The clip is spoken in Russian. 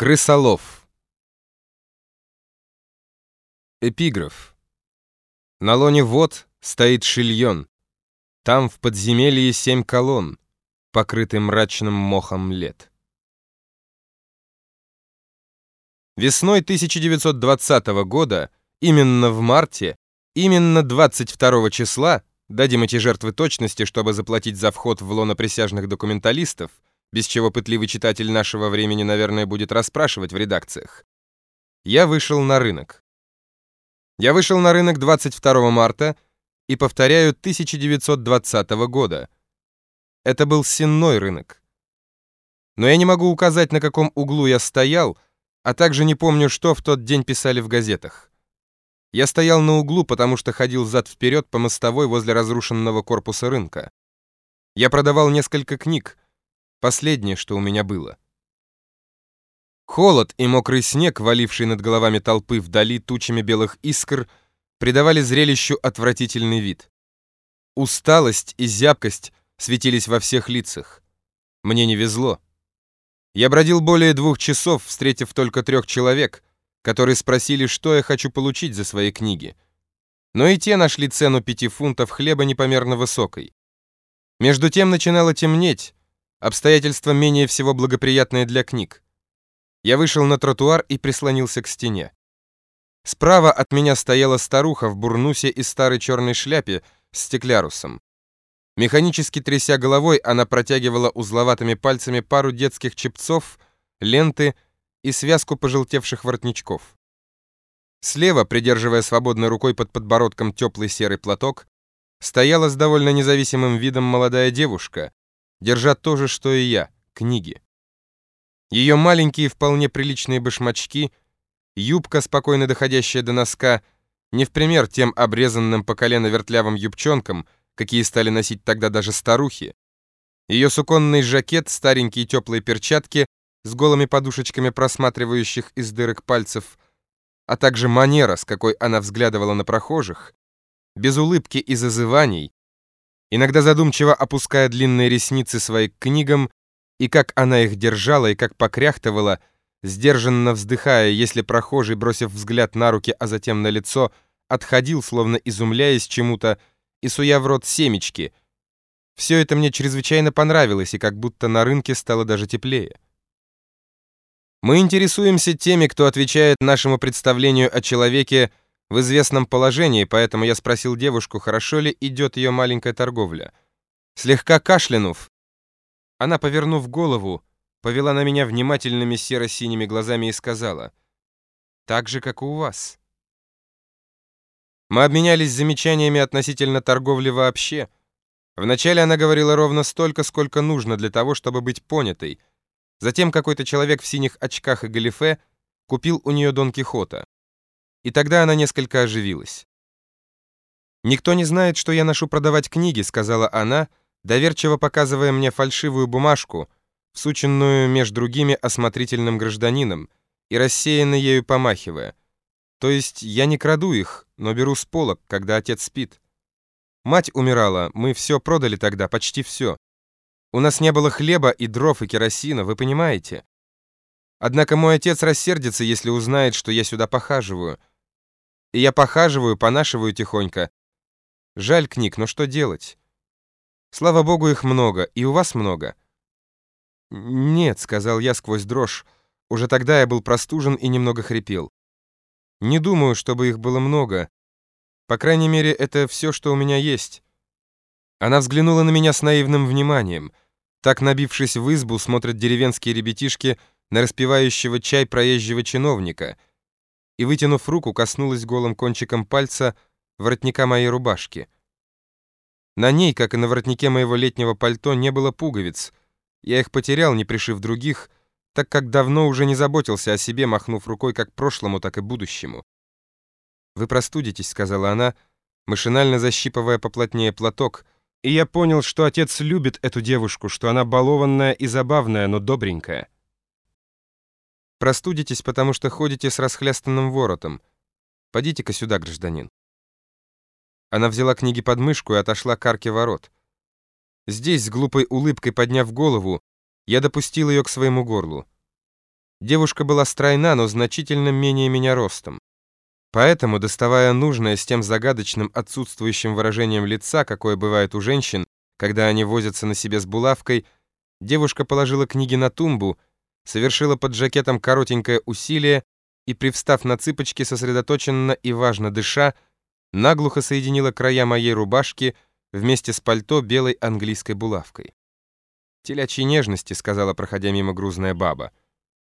Крысолов. Эпиграф. На лоне вод стоит шильон. Там в подземелье семь колонн, покрыты мрачным мохом лет. Весной 1920 года, именно в марте, именно 22 числа, дадим эти жертвы точности, чтобы заплатить за вход в лоно присяжных документалистов, без чего пытливый читатель нашего времени, наверное, будет расспрашивать в редакциях. Я вышел на рынок. Я вышел на рынок 22 марта и, повторяю, 1920 года. Это был сенной рынок. Но я не могу указать, на каком углу я стоял, а также не помню, что в тот день писали в газетах. Я стоял на углу, потому что ходил взад-вперед по мостовой возле разрушенного корпуса рынка. Я продавал несколько книг, Последнее, что у меня было. Холод и мокрый снег, валивший над головами толпы вдали тучами белых искр, придавали зрелищу отвратительный вид. Усталость и зябкость светились во всех лицах. Мне не везло. Я бродил более двух часов, встретив только трех человек, которые спросили, что я хочу получить за свои книги. Но и те нашли цену пяти фунтов хлеба непомерно высокой. Между тем начинало темнеть, Обстоятельства менее всего благоприятные для книг. Я вышел на тротуар и прислонился к стене. Справа от меня стояла старуха в бурнусе и старой черной шляпе с стеклярусом. Механически тряся головой, она протягивала узловатыми пальцами пару детских чепцов, ленты и связку пожелтевших воротничков. Слева, придерживая свободной рукой под подбородком теплый серый платок, стояла с довольно независимым видом молодая девушка, держа то же, что и я, книги. Ее маленькие, вполне приличные башмачки, юбка, спокойно доходящая до носка, не в пример тем обрезанным по колено вертлявым юбчонкам, какие стали носить тогда даже старухи. Ее суконный жакет, старенькие теплые перчатки с голыми подушечками просматривающих из дырок пальцев, а также манера, с какой она взглядывала на прохожих, без улыбки и зазываний, иногда задумчиво опуская длинные ресницы своей к книгам, и как она их держала, и как покряхтывала, сдержанно вздыхая, если прохожий, бросив взгляд на руки, а затем на лицо, отходил, словно изумляясь чему-то, и суя в рот семечки. Все это мне чрезвычайно понравилось, и как будто на рынке стало даже теплее. Мы интересуемся теми, кто отвечает нашему представлению о человеке в известном положении, поэтому я спросил девушку, хорошо ли идет ее маленькая торговля. Слегка кашлянув, она, повернув голову, повела на меня внимательными серо-синими глазами и сказала, «Так же, как и у вас». Мы обменялись замечаниями относительно торговли вообще. Вначале она говорила ровно столько, сколько нужно для того, чтобы быть понятой. Затем какой-то человек в синих очках и галифе купил у нее Дон Кихота. И тогда она несколько оживилась. «Никто не знает, что я ношу продавать книги», — сказала она, доверчиво показывая мне фальшивую бумажку, всученную между другими осмотрительным гражданином, и рассеянно ею помахивая. То есть я не краду их, но беру с полок, когда отец спит. Мать умирала, мы все продали тогда, почти все. У нас не было хлеба и дров и керосина, вы понимаете? Однако мой отец рассердится, если узнает, что я сюда похаживаю — я похаживаю, понашиваю тихонько. Жаль книг, но что делать? Слава богу, их много, и у вас много. Нет, сказал я сквозь дрожь. Уже тогда я был простужен и немного хрипел. Не думаю, чтобы их было много. По крайней мере, это все, что у меня есть. Она взглянула на меня с наивным вниманием. Так, набившись в избу, смотрят деревенские ребятишки на распивающего чай проезжего чиновника — и, вытянув руку, коснулась голым кончиком пальца воротника моей рубашки. На ней, как и на воротнике моего летнего пальто, не было пуговиц. Я их потерял, не пришив других, так как давно уже не заботился о себе, махнув рукой как прошлому, так и будущему. «Вы простудитесь», — сказала она, машинально защипывая поплотнее платок, и я понял, что отец любит эту девушку, что она балованная и забавная, но добренькая. Простудитесь, потому что ходите с расхлястанным воротом. Подите-ка сюда, гражданин». Она взяла книги под мышку и отошла к арке ворот. Здесь, с глупой улыбкой подняв голову, я допустил ее к своему горлу. Девушка была стройна, но значительно менее меня ростом. Поэтому, доставая нужное с тем загадочным отсутствующим выражением лица, какое бывает у женщин, когда они возятся на себе с булавкой, девушка положила книги на тумбу, совершила под жакетом коротенькое усилие и, привстав на цыпочки, сосредоточенно и важно дыша, наглухо соединила края моей рубашки вместе с пальто белой английской булавкой. «Телячьей нежности», — сказала, проходя мимо грузная баба.